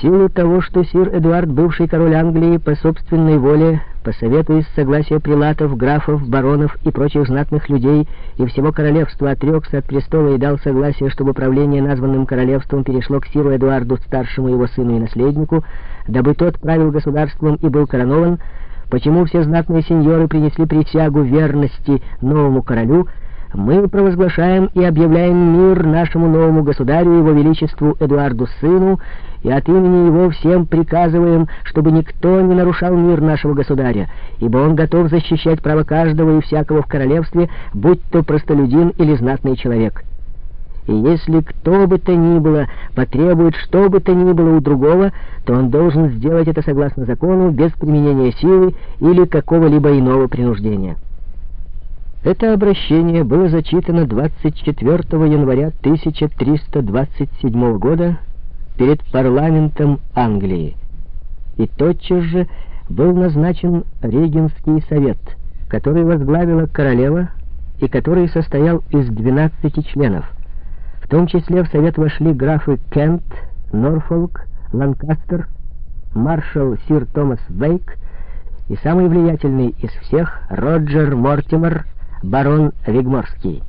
силу того, что сир Эдуард, бывший король Англии, по собственной воле, по совету из согласия прилатов, графов, баронов и прочих знатных людей и всего королевства отрекся от престола и дал согласие, чтобы правление названным королевством перешло к сиру Эдуарду, старшему его сыну и наследнику, дабы тот правил государством и был коронован, почему все знатные сеньоры принесли присягу верности новому королю, мы провозглашаем и объявляем мир нашему новому государю, его величеству Эдуарду сыну, и от имени его всем приказываем, чтобы никто не нарушал мир нашего государя, ибо он готов защищать право каждого и всякого в королевстве, будь то простолюдин или знатный человек. И если кто бы то ни было потребует что бы то ни было у другого, то он должен сделать это согласно закону, без применения силы или какого-либо иного принуждения. Это обращение было зачитано 24 января 1327 года перед парламентом Англии. И тотчас же был назначен Регенский совет, который возглавила королева и который состоял из 12 членов. В том числе в совет вошли графы Кент, Норфолк, Ланкастер, маршал сир Томас Вейк и самый влиятельный из всех Роджер Мортимер, барон Вигморский.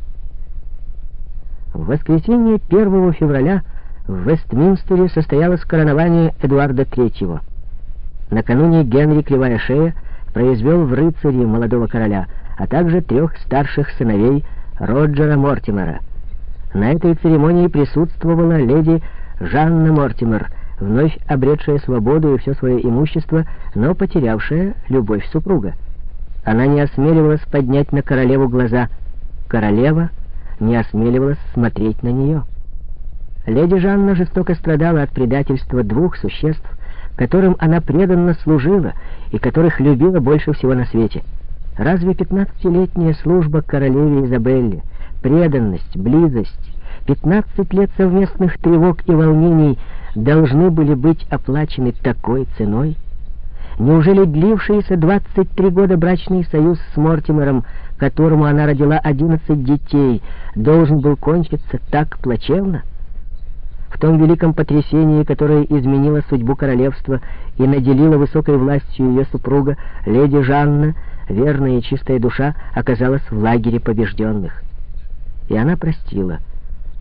В воскресенье 1 февраля в Вестминстере состоялось коронование Эдуарда III. Накануне Генри Кривая Шея произвел в рыцаре молодого короля, а также трех старших сыновей Роджера Мортимера. На этой церемонии присутствовала леди Жанна Мортимер, вновь обретшая свободу и все свое имущество, но потерявшая любовь супруга. Она не осмеливалась поднять на королеву глаза. Королева не осмеливалась смотреть на нее. Леди Жанна жестоко страдала от предательства двух существ, которым она преданно служила и которых любила больше всего на свете. Разве пятнадцатилетняя служба королеве Изабелле, преданность, близость, пятнадцать лет совместных тревог и волнений должны были быть оплачены такой ценой? Неужели длившийся 23 года брачный союз с Мортимером, которому она родила 11 детей, должен был кончиться так плачевно? В том великом потрясении, которое изменило судьбу королевства и наделило высокой властью ее супруга, леди Жанна, верная и чистая душа, оказалась в лагере побежденных. И она простила.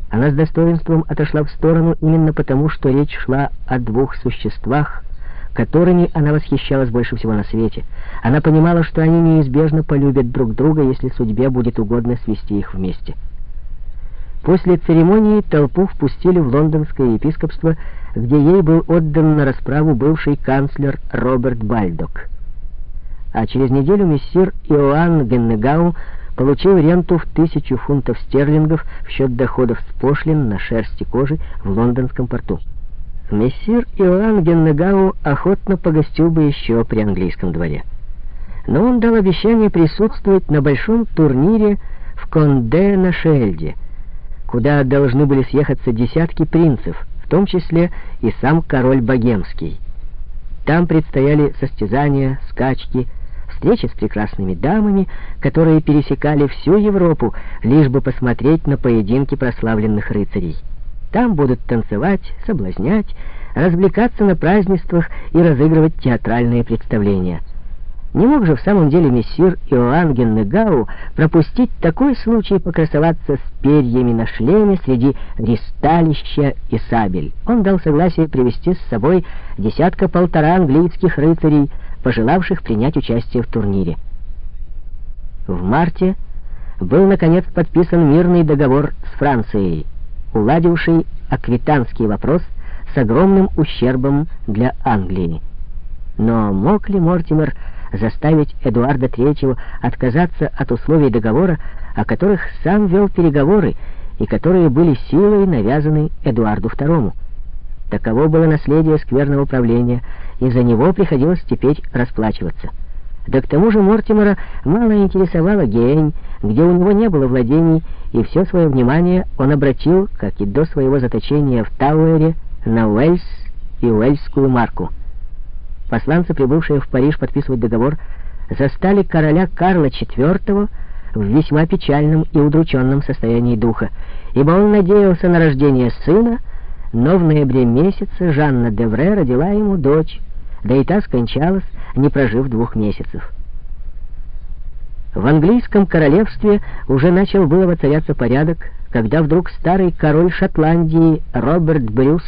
Она с достоинством отошла в сторону именно потому, что речь шла о двух существах, которыми она восхищалась больше всего на свете. Она понимала, что они неизбежно полюбят друг друга, если судьбе будет угодно свести их вместе. После церемонии толпу впустили в лондонское епископство, где ей был отдан на расправу бывший канцлер Роберт Бальдок. А через неделю мессир Иоанн Геннегау получил ренту в тысячу фунтов стерлингов в счет доходов с пошлин на шерсти кожи в лондонском порту. Мессир Иоанн Геннегау охотно погостил бы еще при английском дворе. Но он дал обещание присутствовать на большом турнире в Конде на Шельде, куда должны были съехаться десятки принцев, в том числе и сам король Богемский. Там предстояли состязания, скачки, встречи с прекрасными дамами, которые пересекали всю Европу, лишь бы посмотреть на поединки прославленных рыцарей. Там будут танцевать, соблазнять, развлекаться на празднествах и разыгрывать театральные представления. Не мог же в самом деле мессир Иоанн Геннегау пропустить такой случай покрасоваться с перьями на шлеме среди ристалища и сабель. Он дал согласие привести с собой десятка-полтора английских рыцарей, пожелавших принять участие в турнире. В марте был, наконец, подписан мирный договор с Францией уладивший аквитанский вопрос с огромным ущербом для Англии. Но мог ли Мортимер заставить Эдуарда III отказаться от условий договора, о которых сам вел переговоры и которые были силой навязаны Эдуарду II? Таково было наследие скверного правления, и за него приходилось теперь расплачиваться. Да к тому же Мортимера мало интересовала Гейн, где у него не было владений, и все свое внимание он обратил, как и до своего заточения в Тауэре, на Уэльс и Уэльскую марку. Посланцы, прибывшие в Париж подписывать договор, застали короля Карла IV в весьма печальном и удрученном состоянии духа, ибо он надеялся на рождение сына, но в ноябре месяце Жанна Девре родила ему дочь, да и та скончалась, не прожив двух месяцев. В английском королевстве уже начал было воцаряться порядок, когда вдруг старый король Шотландии Роберт Брюс